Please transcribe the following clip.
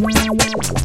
Wow, wow, wow.